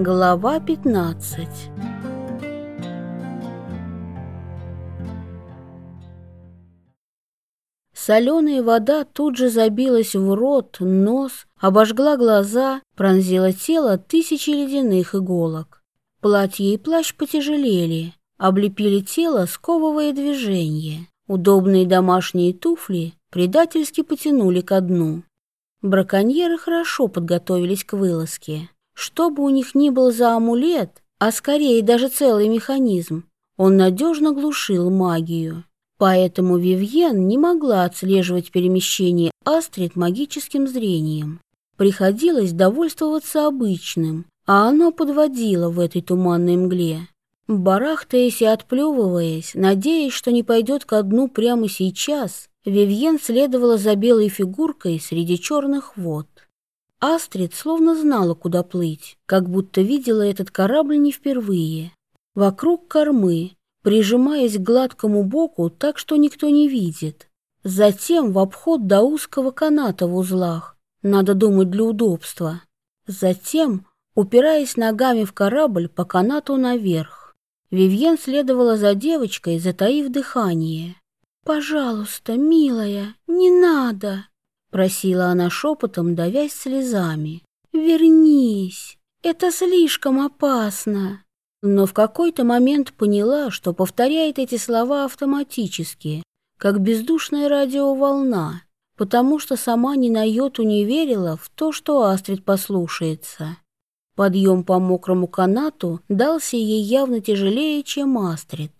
Глава 15 Соленая вода тут же забилась в рот, нос, обожгла глаза, пронзила тело тысячи ледяных иголок. Платье и плащ потяжелели, облепили тело, сковывая движение. Удобные домашние туфли предательски потянули ко дну. Браконьеры хорошо подготовились к вылазке. Что бы у них ни был за амулет, а скорее даже целый механизм, он надежно глушил магию. Поэтому Вивьен не могла отслеживать перемещение Астрид магическим зрением. Приходилось довольствоваться обычным, а оно подводило в этой туманной мгле. Барахтаясь и отплевываясь, надеясь, что не пойдет ко дну прямо сейчас, Вивьен следовала за белой фигуркой среди черных вод. Астрид словно знала, куда плыть, как будто видела этот корабль не впервые. Вокруг кормы, прижимаясь к гладкому боку так, что никто не видит. Затем в обход до узкого каната в узлах, надо думать для удобства. Затем, упираясь ногами в корабль по канату наверх. Вивьен следовала за девочкой, затаив дыхание. «Пожалуйста, милая, не надо!» Просила она шепотом, давясь слезами. «Вернись! Это слишком опасно!» Но в какой-то момент поняла, что повторяет эти слова автоматически, как бездушная радиоволна, потому что сама ни на йоту не верила в то, что Астрид послушается. Подъем по мокрому канату дался ей явно тяжелее, чем Астрид.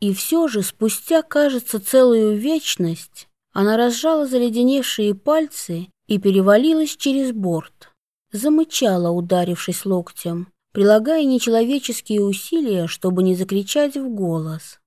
И все же спустя, кажется, целую вечность она разжала заледеневшие пальцы и перевалилась через борт. Замычала, ударившись локтем, прилагая нечеловеческие усилия, чтобы не закричать в голос.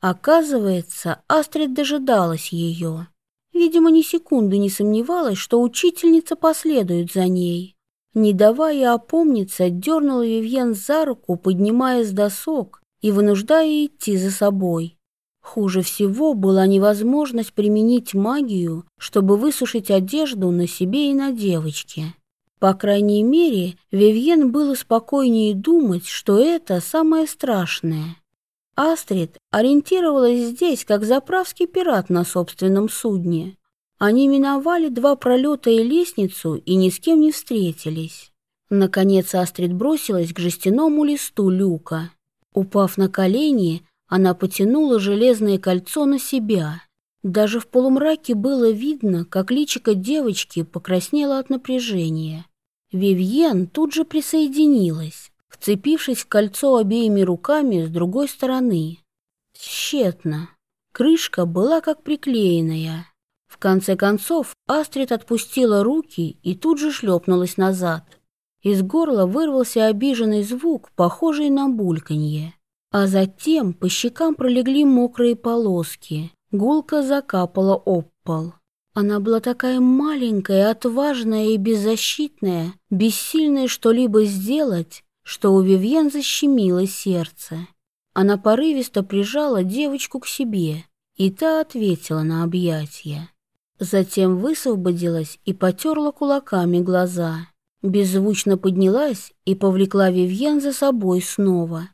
Оказывается, Астрид дожидалась ее. Видимо, ни секунды не сомневалась, что учительница последует за ней. Не давая опомниться, дернула Вивьен за руку, поднимая с досок и вынуждая идти за собой. Хуже всего была невозможность применить магию, чтобы высушить одежду на себе и на девочке. По крайней мере, Вивьен было спокойнее думать, что это самое страшное. Астрид ориентировалась здесь, как заправский пират на собственном судне. Они миновали два пролета и лестницу и ни с кем не встретились. Наконец Астрид бросилась к жестяному листу люка. Упав на колени, она потянула железное кольцо на себя. Даже в полумраке было видно, как личико девочки покраснело от напряжения. Вивьен тут же присоединилась, вцепившись в кольцо обеими руками с другой стороны. Тщетно. Крышка была как приклеенная. В конце концов Астрид отпустила руки и тут же шлепнулась назад. Из горла вырвался обиженный звук, похожий на бульканье. А затем по щекам пролегли мокрые полоски. Гулка закапала об пол. Она была такая маленькая, отважная и беззащитная, бессильная что-либо сделать, что у Вивьен защемило сердце. Она порывисто прижала девочку к себе, и та ответила на объятия. Затем высвободилась и потерла кулаками глаза. Беззвучно поднялась и повлекла Вивьен за собой снова.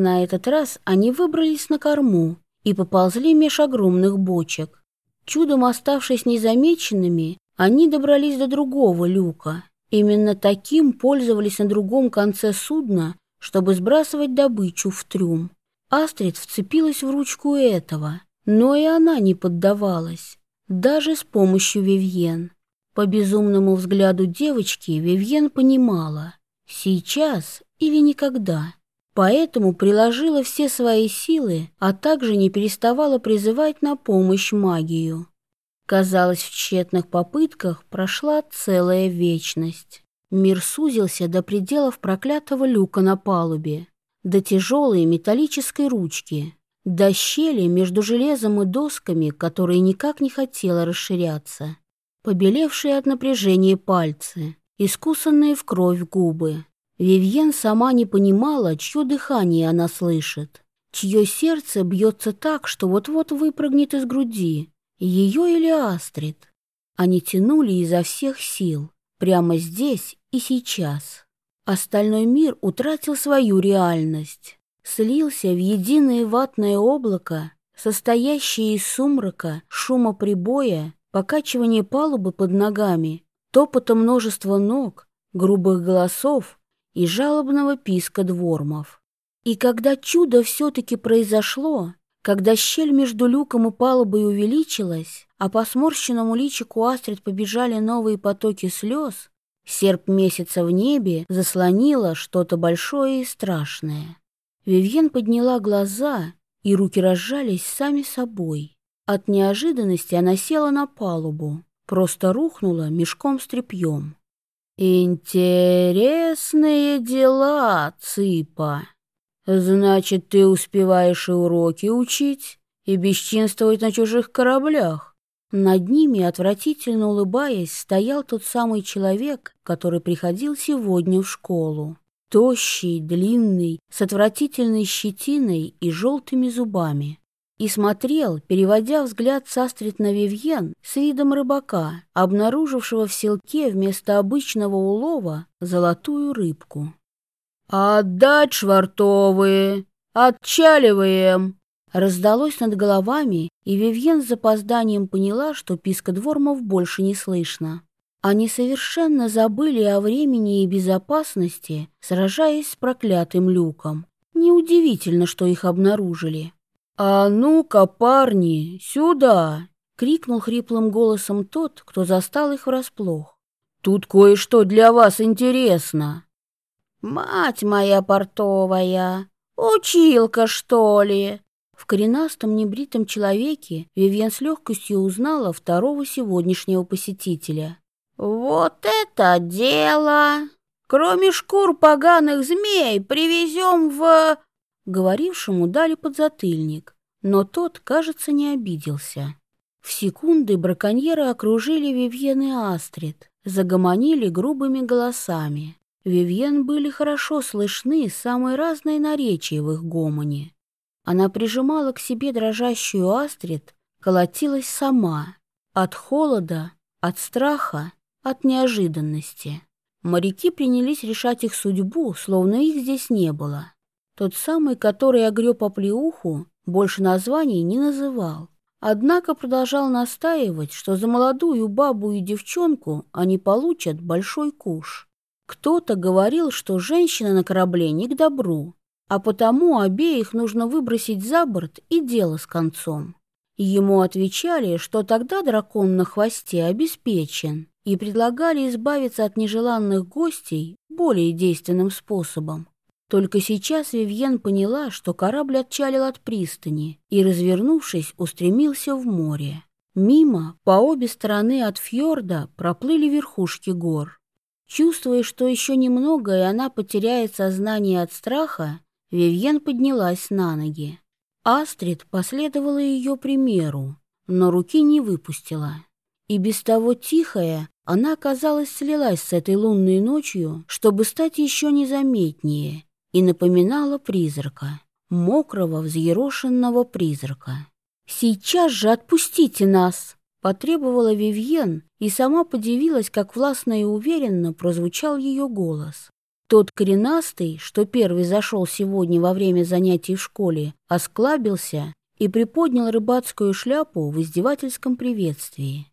На этот раз они выбрались на корму и поползли меж огромных бочек. Чудом оставшись незамеченными, они добрались до другого люка. Именно таким пользовались на другом конце судна, чтобы сбрасывать добычу в трюм. Астрид вцепилась в ручку этого, но и она не поддавалась, даже с помощью Вивьен. По безумному взгляду девочки Вивьен понимала, сейчас или никогда поэтому приложила все свои силы, а также не переставала призывать на помощь магию. Казалось, в тщетных попытках прошла целая вечность. Мир сузился до пределов проклятого люка на палубе, до тяжелой металлической ручки, до щели между железом и досками, которая никак не хотела расширяться, побелевшие от напряжения пальцы, искусанные в кровь губы, Вивьен сама не понимала, чье дыхание она слышит, чье сердце бьется так, что вот-вот выпрыгнет из груди, ее или Астрид. Они тянули изо всех сил, прямо здесь и сейчас. Остальной мир утратил свою реальность, слился в единое ватное облако, состоящее из сумрака, шума прибоя, покачивания палубы под ногами, топота множества ног, грубых голосов и жалобного писка двормов. И когда чудо все-таки произошло, когда щель между люком и палубой увеличилась, а по сморщенному личику Астрид побежали новые потоки слез, серп месяца в небе заслонило что-то большое и страшное. Вивьен подняла глаза, и руки разжались сами собой. От неожиданности она села на палубу, просто рухнула мешком с тряпьем. «Интересные дела, Цыпа. Значит, ты успеваешь и уроки учить, и бесчинствовать на чужих кораблях?» Над ними, отвратительно улыбаясь, стоял тот самый человек, который приходил сегодня в школу. Тощий, длинный, с отвратительной щетиной и желтыми зубами и смотрел, переводя взгляд с Астрид на Вивьен с видом рыбака, обнаружившего в селке вместо обычного улова золотую рыбку. «Отдать швартовые! Отчаливаем!» Раздалось над головами, и Вивьен с запозданием поняла, что писка двормов больше не слышно. Они совершенно забыли о времени и безопасности, сражаясь с проклятым люком. Неудивительно, что их обнаружили. «А ну-ка, парни, сюда!» — крикнул хриплым голосом тот, кто застал их врасплох. «Тут кое-что для вас интересно!» «Мать моя портовая! Училка, что ли?» В коренастом небритом человеке Вивьен с легкостью узнала второго сегодняшнего посетителя. «Вот это дело! Кроме шкур поганых змей привезем в...» Говорившему дали подзатыльник, но тот, кажется, не обиделся. В секунды браконьеры окружили Вивьен и Астрид, загомонили грубыми голосами. Вивьен были хорошо слышны самые разные наречия в их гомоне. Она прижимала к себе дрожащую Астрид, колотилась сама. От холода, от страха, от неожиданности. Моряки принялись решать их судьбу, словно их здесь не было. Тот самый, который огреб оплеуху, больше названий не называл. Однако продолжал настаивать, что за молодую бабу и девчонку они получат большой куш. Кто-то говорил, что женщина на корабле не к добру, а потому обеих нужно выбросить за борт и дело с концом. Ему отвечали, что тогда дракон на хвосте обеспечен, и предлагали избавиться от нежеланных гостей более действенным способом. Только сейчас Вивьен поняла, что корабль отчалил от пристани и, развернувшись, устремился в море. Мимо, по обе стороны от фьорда, проплыли верхушки гор. Чувствуя, что еще немного, и она потеряет сознание от страха, Вивьен поднялась на ноги. Астрид последовала ее примеру, но руки не выпустила. И без того тихая, она, казалось, слилась с этой лунной ночью, чтобы стать еще незаметнее и напоминала призрака, мокрого, взъерошенного призрака. «Сейчас же отпустите нас!» — потребовала Вивьен и сама подивилась, как властно и уверенно прозвучал ее голос. Тот коренастый, что первый зашел сегодня во время занятий в школе, осклабился и приподнял рыбацкую шляпу в издевательском приветствии.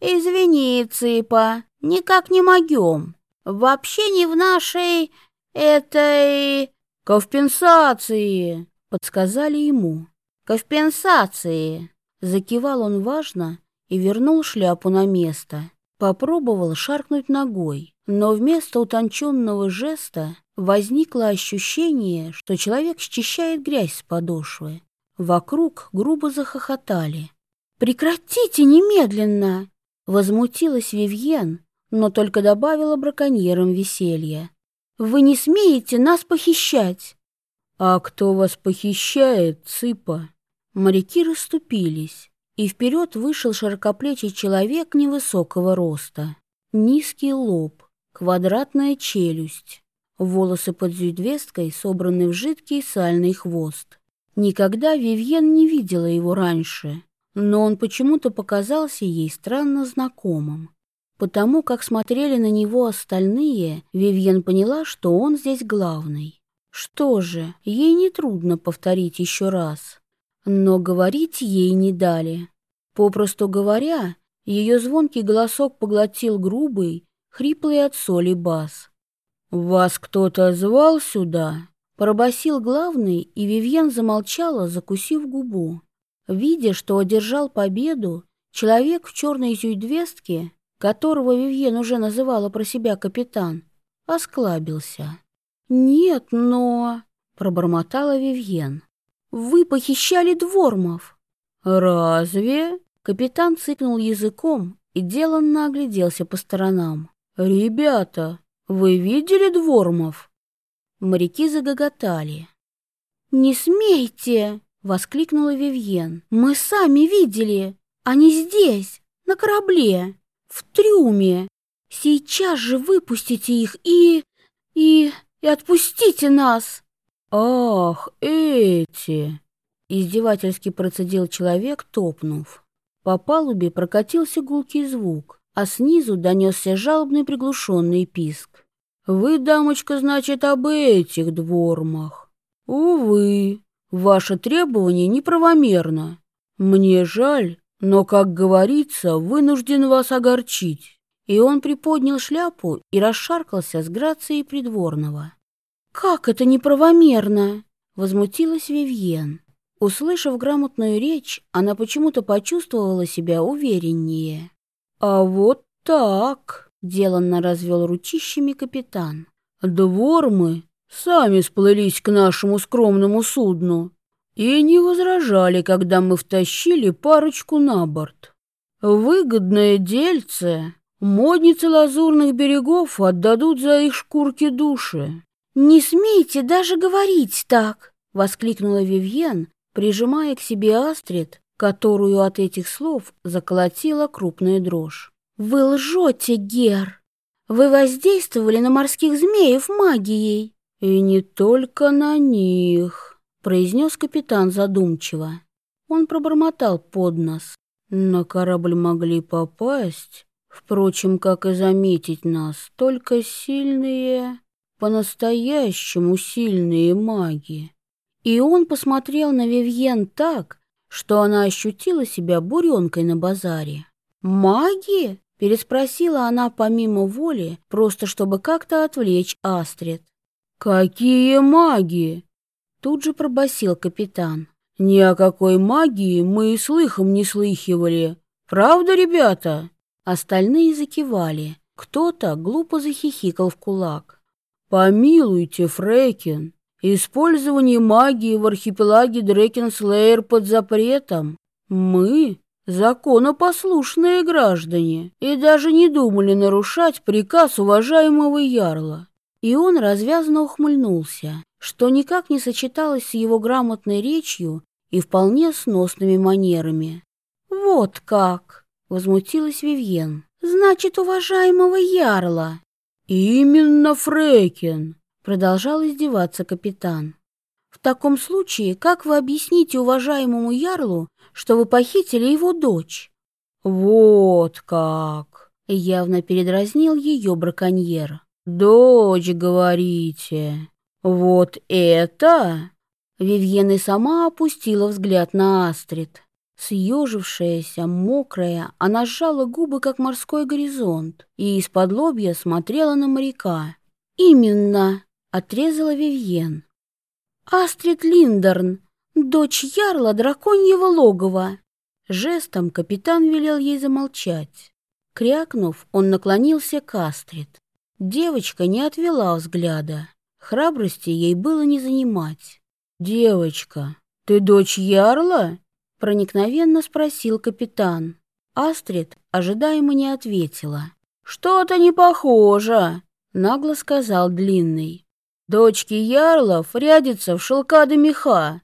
«Извини, Цыпа, никак не могем. Вообще не в нашей этой компенсации, подсказали ему. Компенсации. Закивал он важно и вернул шляпу на место. Попробовал шаркнуть ногой, но вместо утонченного жеста возникло ощущение, что человек счищает грязь с подошвы. Вокруг грубо захохотали. «Прекратите немедленно!» Возмутилась Вивьен, но только добавила браконьерам веселья. Вы не смеете нас похищать!» «А кто вас похищает, цыпа?» Моряки расступились, и вперед вышел широкоплечий человек невысокого роста. Низкий лоб, квадратная челюсть, волосы под зюдвесткой собраны в жидкий сальный хвост. Никогда Вивьен не видела его раньше, но он почему-то показался ей странно знакомым. Потому как смотрели на него остальные, Вивьен поняла, что он здесь главный. Что же, ей нетрудно повторить еще раз. Но говорить ей не дали. Попросту говоря, ее звонкий голосок поглотил грубый, хриплый от соли бас. «Вас кто-то звал сюда?» Пробасил главный, и Вивьен замолчала, закусив губу. Видя, что одержал победу, человек в черной зюйдвестке, которого Вивьен уже называла про себя капитан, осклабился. «Нет, но...» — пробормотала Вивьен. «Вы похищали двормов!» «Разве?» — капитан цыкнул языком и деланно огляделся по сторонам. «Ребята, вы видели двормов?» Моряки загоготали. «Не смейте!» — воскликнула Вивьен. «Мы сами видели! Они здесь, на корабле, в трюме! Сейчас же выпустите их и... и... и отпустите нас!» «Ах, эти!» — издевательски процедил человек, топнув. По палубе прокатился гулкий звук, а снизу донесся жалобный приглушенный писк. Вы, дамочка, значит, об этих двормах. Увы, ваше требование неправомерно. Мне жаль, но, как говорится, вынужден вас огорчить. И он приподнял шляпу и расшаркался с грацией придворного. «Как это неправомерно?» — возмутилась Вивьен. Услышав грамотную речь, она почему-то почувствовала себя увереннее. «А вот так!» Деланно развел ручищами капитан. Двормы сами сплылись к нашему скромному судну и не возражали, когда мы втащили парочку на борт. Выгодное дельце модницы лазурных берегов отдадут за их шкурки души. «Не смейте даже говорить так!» — воскликнула Вивьен, прижимая к себе Астрид, которую от этих слов заколотила крупная дрожь. «Вы лжете, Гер! Вы воздействовали на морских змеев магией!» «И не только на них», — произнес капитан задумчиво. Он пробормотал под нос. «На корабль могли попасть, впрочем, как и заметить нас, только сильные, по-настоящему сильные маги». И он посмотрел на Вивьен так, что она ощутила себя буренкой на базаре. «Маги?» Переспросила она помимо воли, просто чтобы как-то отвлечь Астрид. «Какие маги?» Тут же пробасил капитан. «Ни о какой магии мы и слыхом не слыхивали. Правда, ребята?» Остальные закивали. Кто-то глупо захихикал в кулак. «Помилуйте, Фрейкин, использование магии в архипелаге Дрекенслейер под запретом. Мы законопослушные граждане и даже не думали нарушать приказ уважаемого ярла. И он развязно ухмыльнулся, что никак не сочеталось с его грамотной речью и вполне сносными манерами. «Вот как!» — возмутилась Вивьен. «Значит, уважаемого ярла!» «Именно Фрекин!» — продолжал издеваться капитан. «В таком случае, как вы объясните уважаемому ярлу, что вы похитили его дочь. Вот как! Явно передразнил ее браконьер. Дочь, говорите? Вот это? Вивьен и сама опустила взгляд на Астрид. Съежившаяся, мокрая, она сжала губы, как морской горизонт, и из-под лобья смотрела на моряка. «Именно!» — отрезала Вивьен. «Астрид Линдерн, дочь ярла драконьего логова. Жестом капитан велел ей замолчать. Крякнув, он наклонился к Астрид. Девочка не отвела взгляда. Храбрости ей было не занимать. «Девочка, ты дочь ярла?» Проникновенно спросил капитан. Астрид ожидаемо не ответила. «Что-то не похоже», — нагло сказал Длинный. «Дочки ярлов рядятся в шелкады меха,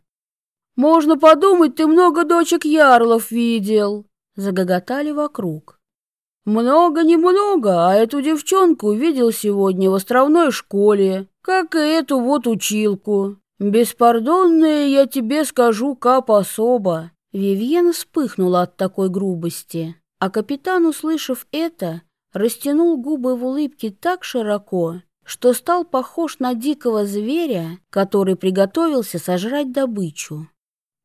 можно подумать, ты много дочек ярлов видел, загоготали вокруг. Много немного, а эту девчонку видел сегодня в островной школе, как и эту вот училку. Беспардонная, я тебе скажу, кап особо. Вивьен вспыхнула от такой грубости, а капитан, услышав это, растянул губы в улыбке так широко, что стал похож на дикого зверя, который приготовился сожрать добычу.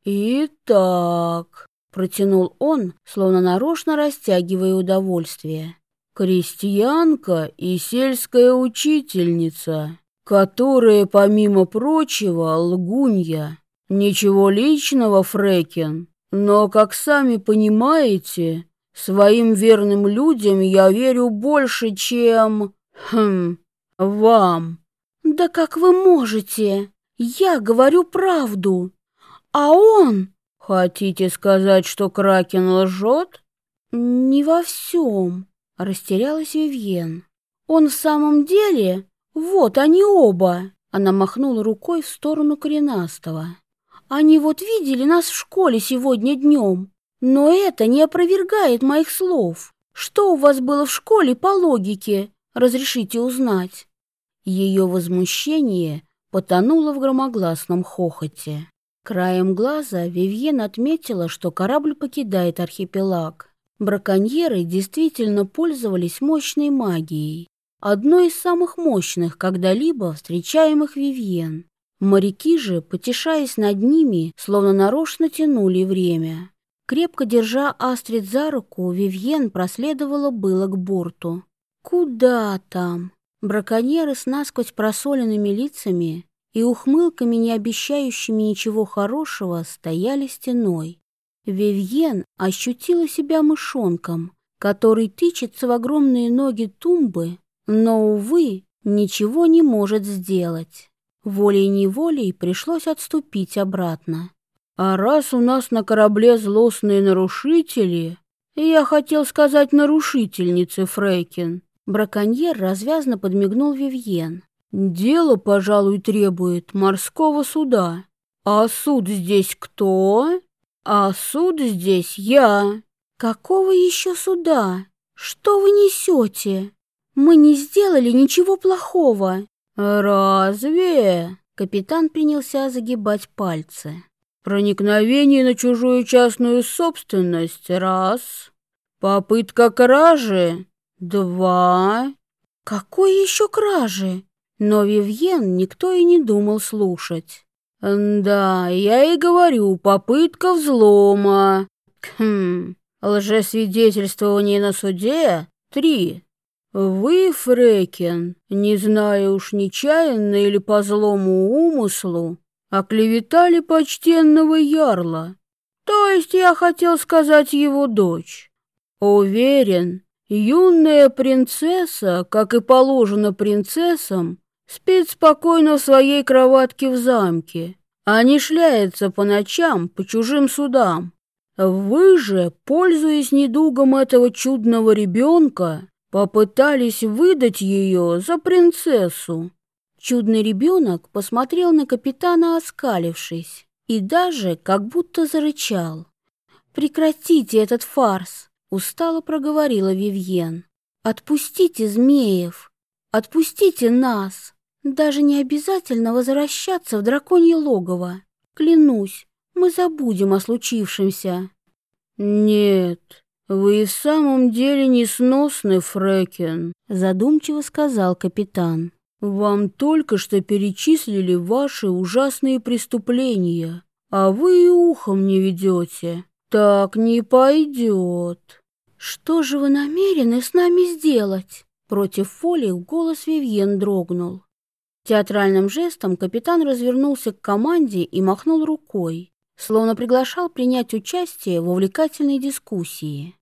«Итак», — протянул он, словно нарочно растягивая удовольствие, «крестьянка и сельская учительница, которая, помимо прочего, лгунья. Ничего личного, Фрекин, но, как сами понимаете, своим верным людям я верю больше, чем... Хм, вам. Да как вы можете? Я говорю правду. А он... Хотите сказать, что Кракен лжет? Не во всем, растерялась Вивьен. Он в самом деле... Вот они оба. Она махнула рукой в сторону коренастого. Они вот видели нас в школе сегодня днем. Но это не опровергает моих слов. Что у вас было в школе по логике? Разрешите узнать. Ее возмущение потонуло в громогласном хохоте. Краем глаза Вивьен отметила, что корабль покидает архипелаг. Браконьеры действительно пользовались мощной магией, одной из самых мощных когда-либо встречаемых Вивьен. Моряки же, потешаясь над ними, словно нарочно тянули время. Крепко держа Астрид за руку, Вивьен проследовала было к борту. Куда там? Браконьеры с насквозь просоленными лицами и ухмылками, не обещающими ничего хорошего, стояли стеной. Вивьен ощутила себя мышонком, который тычется в огромные ноги тумбы, но, увы, ничего не может сделать. Волей-неволей пришлось отступить обратно. А раз у нас на корабле злостные нарушители, я хотел сказать нарушительницы, Фрейкин, браконьер развязно подмигнул Вивьен. Дело, пожалуй, требует морского суда. А суд здесь кто? А суд здесь я. Какого еще суда? Что вы несете? Мы не сделали ничего плохого. Разве? Капитан принялся загибать пальцы. Проникновение на чужую частную собственность – раз. Попытка кражи – два. Какой еще кражи? Но Вивьен никто и не думал слушать. «Да, я и говорю, попытка взлома. Хм, лжесвидетельствование на суде — три. Вы, Фрекен, не знаю уж нечаянно или по злому умыслу, оклеветали почтенного ярла. То есть я хотел сказать его дочь. Уверен, юная принцесса, как и положено принцессам, Спит спокойно в своей кроватке в замке, а не шляется по ночам по чужим судам. Вы же, пользуясь недугом этого чудного ребенка, попытались выдать ее за принцессу. Чудный ребенок посмотрел на капитана, оскалившись, и даже как будто зарычал. «Прекратите этот фарс!» — устало проговорила Вивьен. «Отпустите змеев! Отпустите нас!» Даже не обязательно возвращаться в драконье логово. Клянусь, мы забудем о случившемся. Нет, вы и в самом деле несносны, Фрекен, задумчиво сказал капитан. Вам только что перечислили ваши ужасные преступления, а вы и ухом не ведете. Так не пойдет. Что же вы намерены с нами сделать? Против воли голос Вивьен дрогнул. Театральным жестом капитан развернулся к команде и махнул рукой, словно приглашал принять участие в увлекательной дискуссии.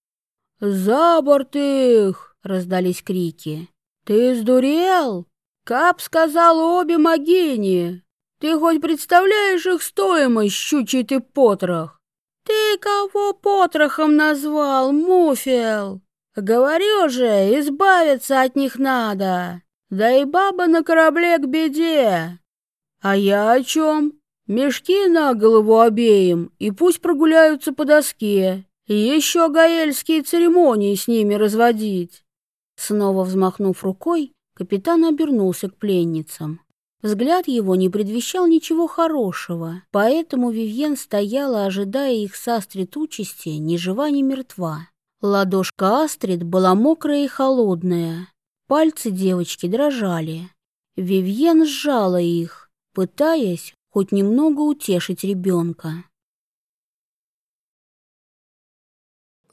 «За борт их!» — раздались крики. «Ты сдурел? Кап сказал обе могини! Ты хоть представляешь их стоимость, щучий ты потрох? Ты кого потрохом назвал, Муфел? Говорю же, избавиться от них надо!» Да и баба на корабле к беде. А я о чем? Мешки на голову обеим, и пусть прогуляются по доске. Еще гаэльские церемонии с ними разводить. Снова взмахнув рукой, капитан обернулся к пленницам. Взгляд его не предвещал ничего хорошего, поэтому Вивьен стояла, ожидая их с Астрид участи, ни жива, ни мертва. Ладошка Астрид была мокрая и холодная. Пальцы девочки дрожали. Вивьен сжала их, пытаясь хоть немного утешить ребенка.